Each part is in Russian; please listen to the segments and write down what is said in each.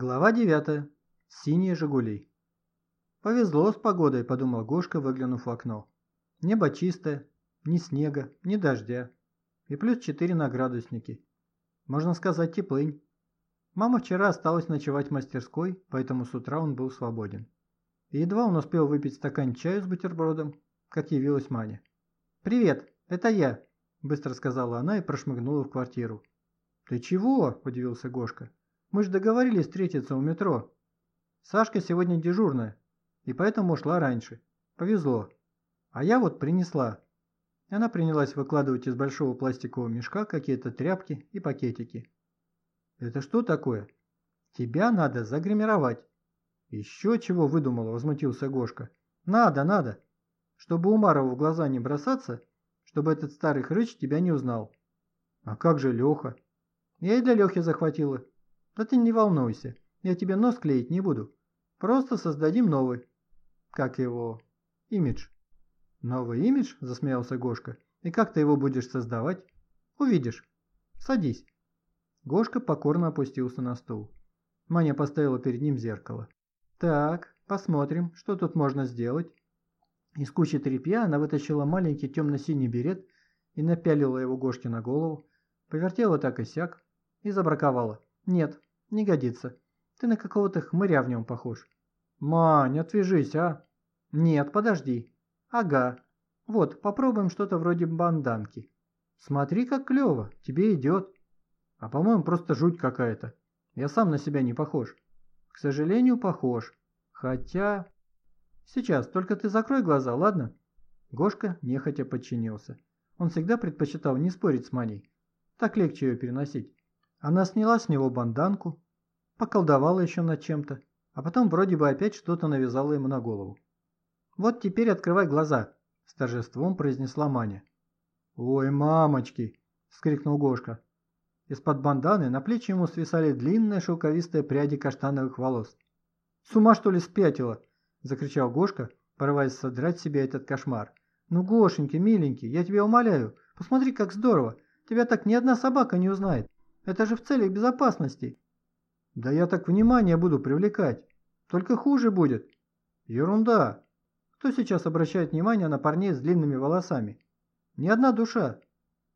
Глава 9. Синие «Жигули». «Повезло с погодой», – подумал Гошка, выглянув в окно. Небо чистое, ни снега, ни дождя. И плюс 4 на градуснике. Можно сказать, теплынь. Мама вчера осталась ночевать в мастерской, поэтому с утра он был свободен. И едва он успел выпить стакан чаю с бутербродом, как явилась Маня. «Привет, это я», – быстро сказала она и прошмыгнула в квартиру. «Ты чего?» – удивился Гошка. Мы же договорились встретиться у метро. Сашка сегодня дежурная, и поэтому ушла раньше. Повезло. А я вот принесла. Она принялась выкладывать из большого пластикового мешка какие-то тряпки и пакетики. «Это что такое?» «Тебя надо загримировать». «Еще чего выдумала?» – возмутился Гошка. «Надо, надо. Чтобы Умарову в глаза не бросаться, чтобы этот старый хрыч тебя не узнал». «А как же Леха?» «Я и для Лехи захватила. Да ты не волнуйся, я тебе нос клеить не буду. Просто создадим новый. Как его? Имидж. Новый имидж? Засмеялся Гошка. И как ты его будешь создавать? Увидишь. Садись. Гошка покорно опустился на стул. Маня поставила перед ним зеркало. Так, посмотрим, что тут можно сделать. Из кучи тряпья она вытащила маленький темно-синий берет и напялила его Гошке на голову, повертела так и сяк и забраковала. Нет, не годится. Ты на какого-то хмыря в нем похож. Мань, отвяжись, а? Нет, подожди. Ага. Вот, попробуем что-то вроде банданки. Смотри, как клево, тебе идет. А по-моему, просто жуть какая-то. Я сам на себя не похож. К сожалению, похож. Хотя... Сейчас, только ты закрой глаза, ладно? Гошка нехотя подчинился. Он всегда предпочитал не спорить с Маней. Так легче ее переносить. Она сняла с него банданку, поколдовала еще над чем-то, а потом вроде бы опять что-то навязала ему на голову. «Вот теперь открывай глаза», – с торжеством произнесла Маня. «Ой, мамочки!» – вскрикнул Гошка. Из-под банданы на плечи ему свисали длинные шелковистые пряди каштановых волос. «С ума что ли спятила?» – закричал Гошка, порываясь содрать себе этот кошмар. «Ну, Гошеньки, миленький, я тебя умоляю, посмотри, как здорово, тебя так ни одна собака не узнает». Это же в целях безопасности. Да я так внимание буду привлекать. Только хуже будет. Ерунда. Кто сейчас обращает внимание на парней с длинными волосами? Ни одна душа.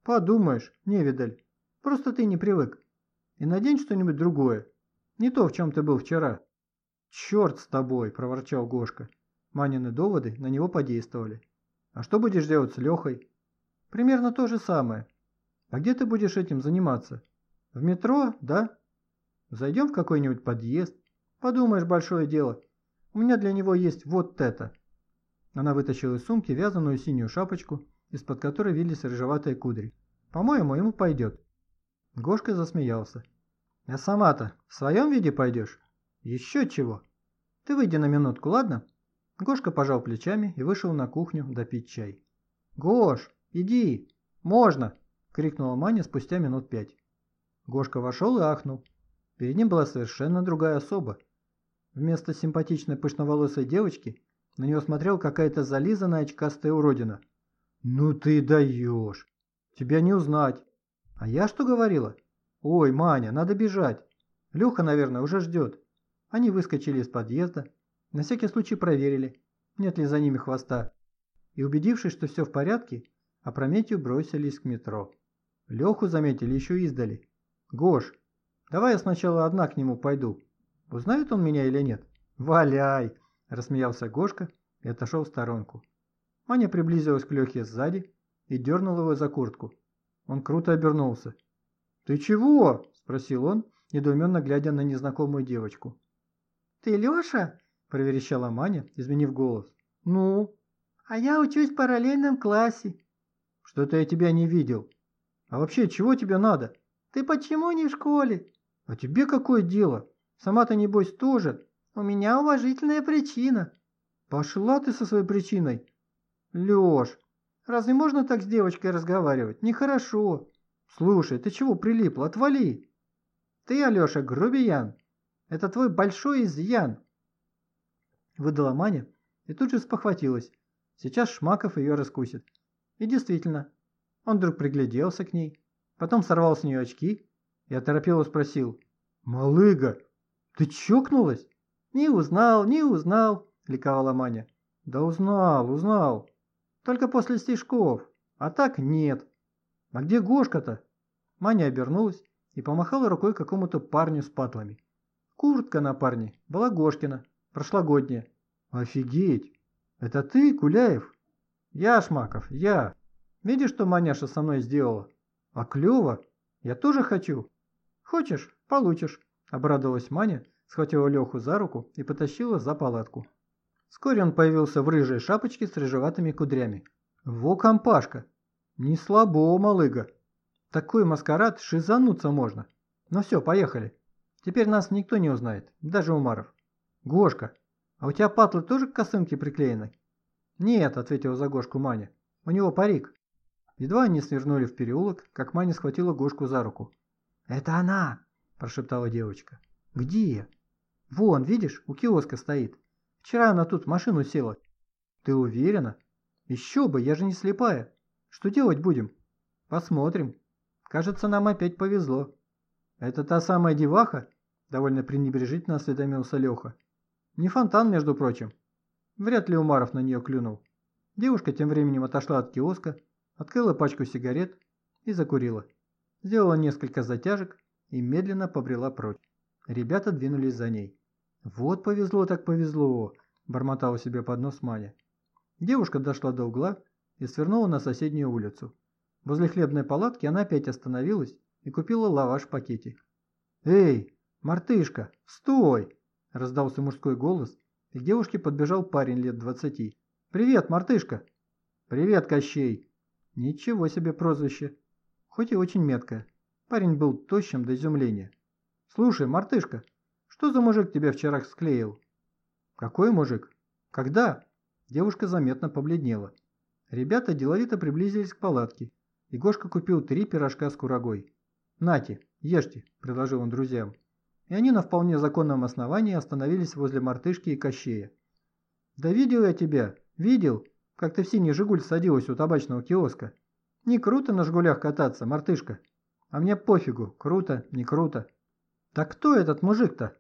Подумаешь, невидаль. Просто ты не привык. И надень что-нибудь другое. Не то, в чем ты был вчера. Черт с тобой, проворчал Гошка. Манины доводы на него подействовали. А что будешь делать с Лехой? Примерно то же самое. А где ты будешь этим заниматься? В метро, да? Зайдем в какой-нибудь подъезд. Подумаешь, большое дело. У меня для него есть вот это. Она вытащила из сумки вязаную синюю шапочку, из-под которой вились рыжеватые кудри. По-моему, ему пойдет. Гошка засмеялся. А сама-то в своем виде пойдешь? Еще чего? Ты выйди на минутку, ладно? Гошка пожал плечами и вышел на кухню допить чай. «Гош, иди! Можно!» – крикнула Маня спустя минут пять. Гошка вошел и ахнул. Перед ним была совершенно другая особа. Вместо симпатичной пышноволосой девочки на него смотрел какая-то зализанная очкастая уродина. «Ну ты даешь! Тебя не узнать!» «А я что говорила?» «Ой, Маня, надо бежать!» Леха, наверное, уже ждет. Они выскочили из подъезда, на всякий случай проверили, нет ли за ними хвоста, и, убедившись, что все в порядке, опрометью бросились к метро. Леху заметили еще издали. «Гош, давай я сначала одна к нему пойду. Узнает он меня или нет?» «Валяй!» – рассмеялся Гошка и отошел в сторонку. Маня приблизилась к Лехе сзади и дернула его за куртку. Он круто обернулся. «Ты чего?» – спросил он, недоуменно глядя на незнакомую девочку. «Ты Леша?» – проверещала Маня, изменив голос. «Ну?» «А я учусь в параллельном классе». «Что-то я тебя не видел. А вообще, чего тебе надо?» «Ты почему не в школе?» «А тебе какое дело? Сама-то, небось, тоже. У меня уважительная причина». «Пошла ты со своей причиной». «Леш, разве можно так с девочкой разговаривать? Нехорошо». «Слушай, ты чего прилипла? Отвали!» «Ты, Алеша, грубиян. Это твой большой изъян!» Выдала Маня и тут же спохватилась. Сейчас Шмаков ее раскусит. И действительно, он вдруг пригляделся к ней, Потом сорвал с нее очки и оторопело спросил. «Малыга, Ты чокнулась? Не узнал, не узнал, ликовала Маня. Да узнал, узнал. Только после стишков. А так нет. А где Гошка-то? Маня обернулась и помахала рукой какому-то парню с патлами. Куртка на парне была Гошкина, прошлогодняя. Офигеть! Это ты, Куляев? Я, Шмаков, я. Видишь, что Маняша со мной сделала? А клево. Я тоже хочу. Хочешь, получишь, обрадовалась Маня, схватила Леху за руку и потащила за палатку. Вскоре он появился в рыжей шапочке с рыжеватыми кудрями. Во компашка! Не слабо, малыга. Такой маскарад шизануться можно. Ну все, поехали. Теперь нас никто не узнает, даже Умаров. Гошка, а у тебя патлы тоже к косынке приклеены? Нет, ответила за Гошку Маня. У него парик. Едва они свернули в переулок, как Маня схватила Гошку за руку. «Это она!» – прошептала девочка. «Где?» «Вон, видишь, у киоска стоит. Вчера она тут в машину села». «Ты уверена?» «Еще бы, я же не слепая. Что делать будем?» «Посмотрим. Кажется, нам опять повезло». «Это та самая деваха?» – довольно пренебрежительно осведомился Леха. «Не фонтан, между прочим». Вряд ли Умаров на нее клюнул. Девушка тем временем отошла от киоска, открыла пачку сигарет и закурила. Сделала несколько затяжек и медленно побрела прочь. Ребята двинулись за ней. «Вот повезло так повезло!» – бормотала себе под нос Маня. Девушка дошла до угла и свернула на соседнюю улицу. Возле хлебной палатки она опять остановилась и купила лаваш в пакете. «Эй, мартышка, стой!» – раздался мужской голос, и к девушке подбежал парень лет двадцати. «Привет, мартышка!» «Привет, Кощей!» Ничего себе прозвище. Хоть и очень меткое. Парень был тощим до изумления. «Слушай, мартышка, что за мужик тебя вчера склеил?» «Какой мужик? Когда?» Девушка заметно побледнела. Ребята деловито приблизились к палатке, и купил три пирожка с курагой. «Нате, ешьте», – предложил он друзьям. И они на вполне законном основании остановились возле мартышки и кощея. «Да видел я тебя, видел, как ты в синий «Жигуль» садилась у табачного киоска. Не круто на «Жигулях» кататься, мартышка. А мне пофигу, круто, не круто. Так кто этот мужик-то?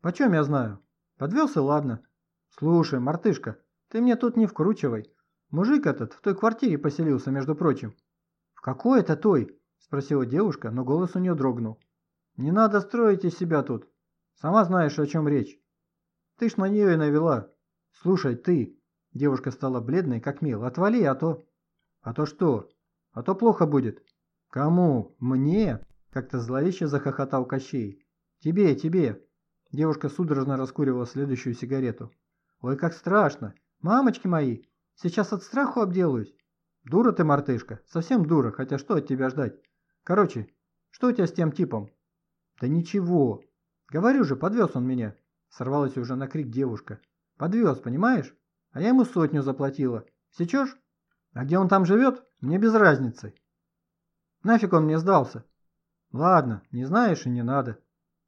Почем я знаю? Подвелся, ладно. Слушай, мартышка, ты мне тут не вкручивай. Мужик этот в той квартире поселился, между прочим. В какой это той? Спросила девушка, но голос у нее дрогнул. Не надо строить из себя тут. Сама знаешь, о чем речь. Ты ж на нее и навела. Слушай, ты. Девушка стала бледной, как мел. Отвали, а то... А то что? А то плохо будет. Кому? Мне? Как-то зловеще захохотал Кощей. «Тебе, тебе!» Девушка судорожно раскуривала следующую сигарету. «Ой, как страшно! Мамочки мои! Сейчас от страху обделаюсь!» «Дура ты, мартышка! Совсем дура, хотя что от тебя ждать? Короче, что у тебя с тем типом?» «Да ничего! Говорю же, подвез он меня!» Сорвалась уже на крик девушка. «Подвез, понимаешь? А я ему сотню заплатила. Сечешь? А где он там живет, мне без разницы. Нафиг он мне сдался? Ладно, не знаешь и не надо.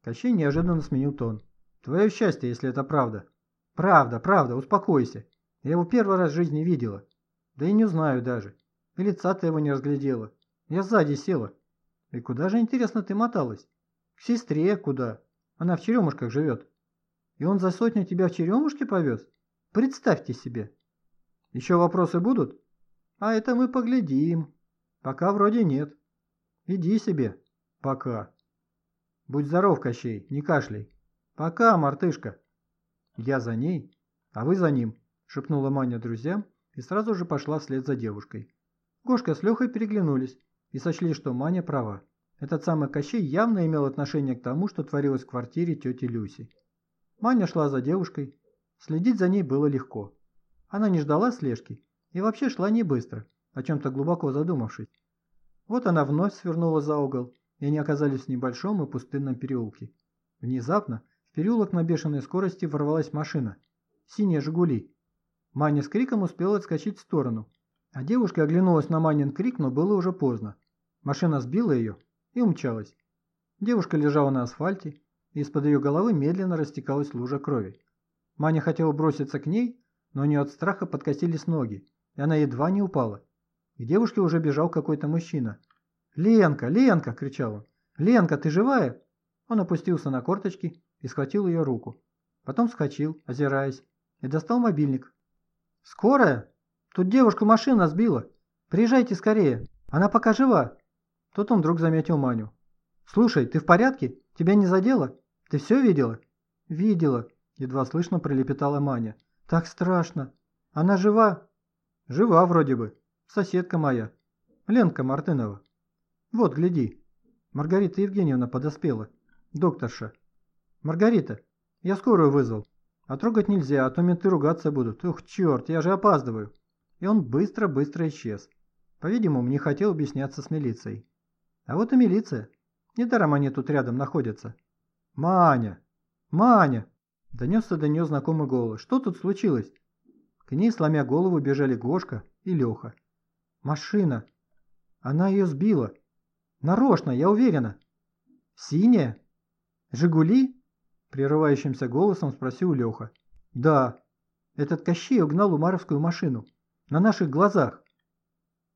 Кощей неожиданно сменил тон. Твое счастье, если это правда. Правда, правда, успокойся. Я его первый раз в жизни видела. Да и не знаю даже. И лица ты его не разглядела. Я сзади села. И куда же, интересно, ты моталась? К сестре куда? Она в Черемушках живет. И он за сотню тебя в Черемушке повез? Представьте себе. Еще вопросы будут? А это мы поглядим. Пока вроде нет. Иди себе. Пока. Будь здоров, Кощей, не кашляй. Пока, мартышка. Я за ней, а вы за ним, шепнула Маня друзьям и сразу же пошла вслед за девушкой. Гошка с Лехой переглянулись и сочли, что Маня права. Этот самый Кощей явно имел отношение к тому, что творилось в квартире тети Люси. Маня шла за девушкой. Следить за ней было легко. Она не ждала слежки и вообще шла не быстро, о чем-то глубоко задумавшись. Вот она вновь свернула за угол, и они оказались в небольшом и пустынном переулке. Внезапно в переулок на бешеной скорости ворвалась машина. Синяя «Жигули». Маня с криком успела отскочить в сторону. А девушка оглянулась на Манин крик, но было уже поздно. Машина сбила ее и умчалась. Девушка лежала на асфальте, и из-под ее головы медленно растекалась лужа крови. Маня хотела броситься к ней, но у нее от страха подкосились ноги, и она едва не упала. К девушке уже бежал какой-то мужчина. «Ленка! Ленка!» – кричал он. «Ленка, ты живая?» Он опустился на корточки и схватил ее руку. Потом вскочил, озираясь, и достал мобильник. «Скорая? Тут девушку машина сбила. Приезжайте скорее. Она пока жива». Тут он вдруг заметил Маню. «Слушай, ты в порядке? Тебя не задело? Ты все видела?» «Видела», — едва слышно пролепетала Маня. «Так страшно. Она жива?» «Жива вроде бы. Соседка моя. Ленка Мартынова. Вот, гляди. Маргарита Евгеньевна подоспела. Докторша. Маргарита, я скорую вызвал. А трогать нельзя, а то менты ругаться будут. Ух, черт, я же опаздываю. И он быстро-быстро исчез. По-видимому, не хотел объясняться с милицией. А вот и милиция. Недаром они тут рядом находятся. «Маня! Маня!» Донесся до нее знакомый голос. «Что тут случилось?» К ней, сломя голову, бежали Гошка и Леха. «Машина! Она ее сбила! Нарочно, я уверена!» «Синяя? Жигули?» Прерывающимся голосом спросил Леха. «Да, этот Кощей угнал Умаровскую машину. На наших глазах».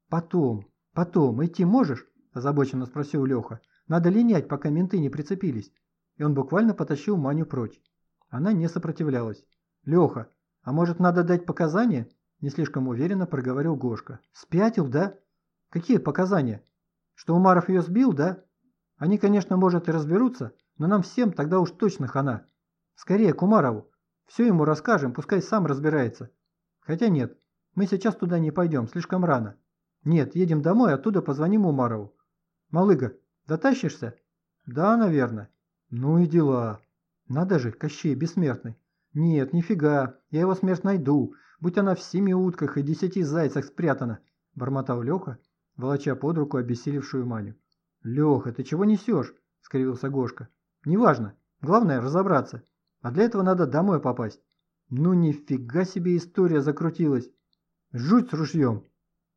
«Потом, потом, идти можешь?» озабоченно спросил Леха. «Надо линять, пока менты не прицепились». И он буквально потащил Маню прочь. Она не сопротивлялась. «Леха, а может надо дать показания?» Не слишком уверенно проговорил Гошка. «Спятил, да? Какие показания? Что Умаров ее сбил, да? Они, конечно, может и разберутся, но нам всем тогда уж точно хана. Скорее к Умарову. Все ему расскажем, пускай сам разбирается. Хотя нет, мы сейчас туда не пойдем, слишком рано. Нет, едем домой, оттуда позвоним Умарову. Малыга, дотащишься? Да, наверное. Ну и дела. Надо же, Кощей бессмертный. Нет, нифига, я его смерть найду, будь она в семи утках и десяти зайцах спрятана, бормотал Леха, волоча под руку обессилевшую Маню. Леха, ты чего несешь? — скривился Гошка. Неважно. Главное разобраться. А для этого надо домой попасть. Ну нифига себе история закрутилась. Жуть с ружьем.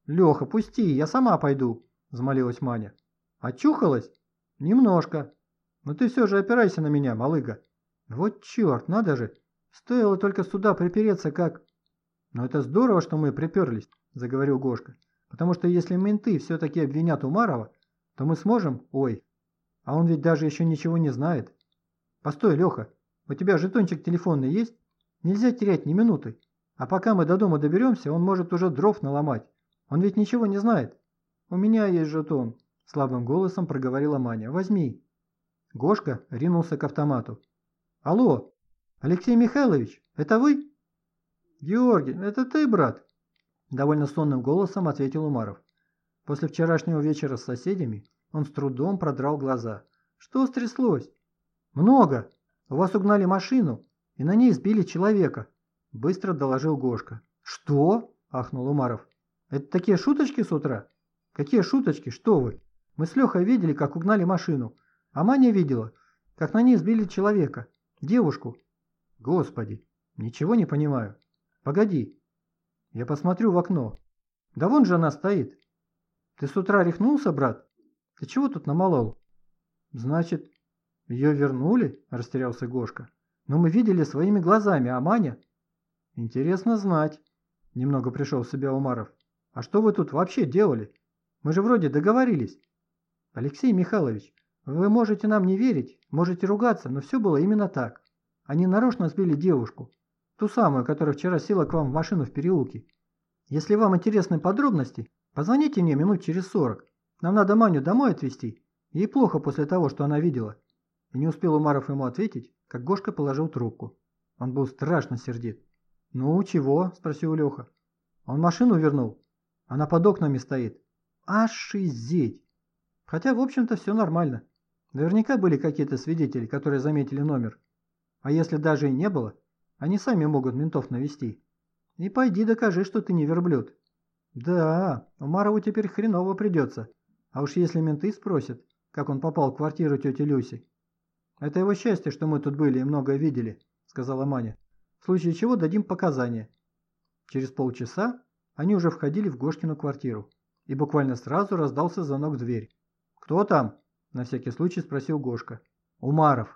Леха, пусти, я сама пойду, взмолилась Маня. Очухалась? Немножко. Но ты все же опирайся на меня, малыга. Вот черт, надо же. Стоило только сюда припереться, как... Но это здорово, что мы приперлись, заговорил Гошка. Потому что если менты все-таки обвинят Умарова, то мы сможем... Ой, а он ведь даже еще ничего не знает. Постой, Леха, у тебя жетончик телефонный есть? Нельзя терять ни минуты. А пока мы до дома доберемся, он может уже дров наломать. Он ведь ничего не знает. У меня есть жетон, слабым голосом проговорила Маня. Возьми. Гошка ринулся к автомату. Алло, Алексей Михайлович, это вы? Георгий, это ты, брат? Довольно сонным голосом ответил Умаров. После вчерашнего вечера с соседями он с трудом продрал глаза. «Что стряслось?» «Много. У вас угнали машину, и на ней сбили человека», — быстро доложил Гошка. «Что?» — ахнул Умаров. «Это такие шуточки с утра?» «Какие шуточки? Что вы? Мы с Лехой видели, как угнали машину, а Маня видела, как на ней сбили человека, девушку». «Господи, ничего не понимаю. Погоди. Я посмотрю в окно. Да вон же она стоит. Ты с утра рехнулся, брат?» Ты чего тут намолол? Значит, ее вернули? Растерялся Гошка. Но мы видели своими глазами, а Маня? Интересно знать. Немного пришел в себя Умаров. А что вы тут вообще делали? Мы же вроде договорились. Алексей Михайлович, вы можете нам не верить, можете ругаться, но все было именно так. Они нарочно сбили девушку. Ту самую, которая вчера села к вам в машину в переулке. Если вам интересны подробности, позвоните мне минут через сорок. Нам надо Маню домой отвезти. Ей плохо после того, что она видела». И не успел Умаров ему ответить, как Гошка положил трубку. Он был страшно сердит. «Ну, чего?» – спросил Леха. «Он машину вернул. Она под окнами стоит. Аж шизеть! Хотя, в общем-то, все нормально. Наверняка были какие-то свидетели, которые заметили номер. А если даже и не было, они сами могут ментов навести. И пойди докажи, что ты не верблюд. Да, Умарову теперь хреново придется. А уж если менты спросят, как он попал в квартиру тети Люси. Это его счастье, что мы тут были и многое видели, сказала Маня. В случае чего дадим показания. Через полчаса они уже входили в Гошкину квартиру. И буквально сразу раздался звонок в дверь. «Кто там?» – на всякий случай спросил Гошка. «Умаров»,